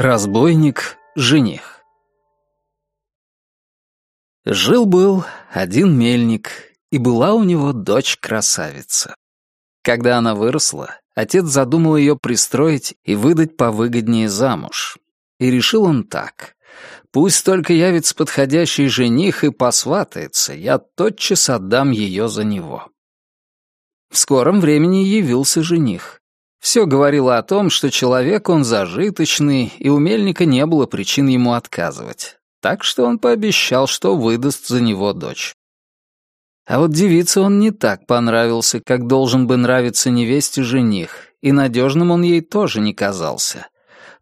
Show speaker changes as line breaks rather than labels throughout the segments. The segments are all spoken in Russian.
Разбойник, жених. Жил-был один мельник, и была у него дочь-красавица. Когда она выросла, отец задумал ее пристроить и выдать повыгоднее замуж. И решил он так. Пусть только явится подходящий жених и посватается, я тотчас отдам ее за него. В скором времени явился жених. Все говорило о том, что человек он зажиточный, и у мельника не было причин ему отказывать. Так что он пообещал, что выдаст за него дочь. А вот девице он не так понравился, как должен бы нравиться невесте жених, и надежным он ей тоже не казался.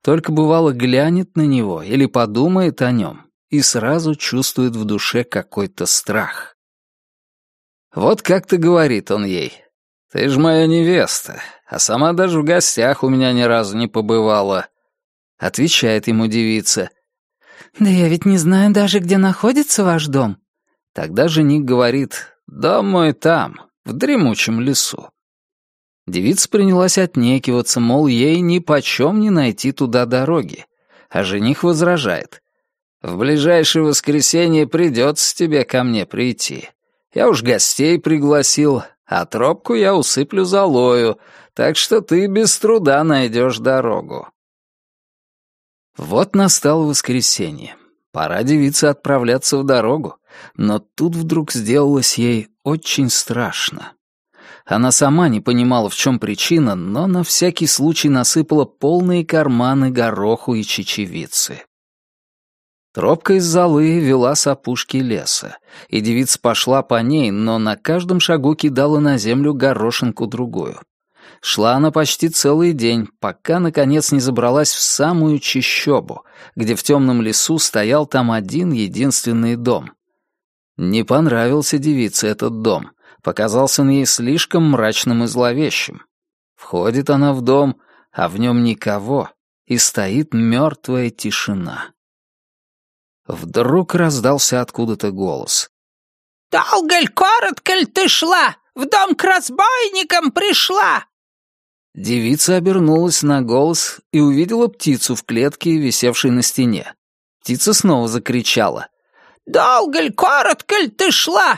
Только бывало глянет на него или подумает о нем, и сразу чувствует в душе какой-то страх. Вот как-то говорит он ей, «Ты ж моя невеста, а сама даже в гостях у меня ни разу не побывала». Отвечает ему девица.
«Да я ведь не знаю даже, где находится ваш дом».
Тогда жених говорит, «Дом мой там, в дремучем лесу». Девица принялась отнекиваться, мол, ей ни почем не найти туда дороги. А жених возражает. «В ближайшее воскресенье придется тебе ко мне прийти. Я уж гостей пригласил, а тропку я усыплю золою, так что ты без труда найдешь дорогу. Вот настало воскресенье. Пора девице отправляться в дорогу, но тут вдруг сделалось ей очень страшно. Она сама не понимала, в чем причина, но на всякий случай насыпала полные карманы гороху и чечевицы. Тропка из золы вела с опушки леса, и девица пошла по ней, но на каждом шагу кидала на землю горошинку-другую. Шла она почти целый день, пока, наконец, не забралась в самую чащобу, где в темном лесу стоял там один единственный дом. Не понравился девице этот дом, показался он ей слишком мрачным и зловещим. Входит она в дом, а в нем никого, и стоит мертвая тишина. Вдруг раздался откуда-то голос.
«Долго ль, коротко ль ты шла? В дом к разбойникам пришла!»
Девица обернулась на голос и увидела птицу в клетке, висевшей на стене. Птица снова закричала.
«Долго ль, коротко ль ты шла?